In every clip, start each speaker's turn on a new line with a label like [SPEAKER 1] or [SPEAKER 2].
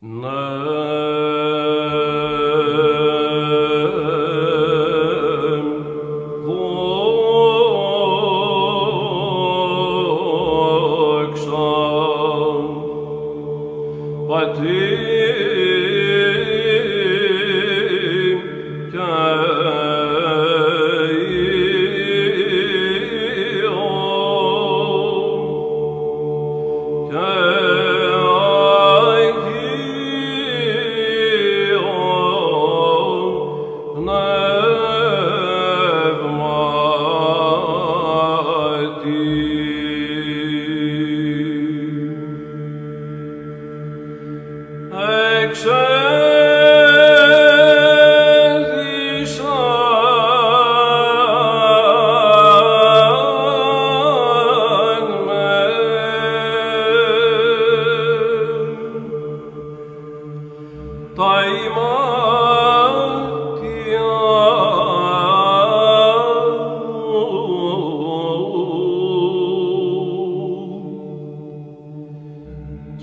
[SPEAKER 1] No Έχεις αν με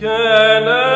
[SPEAKER 1] ταυμάκια μου.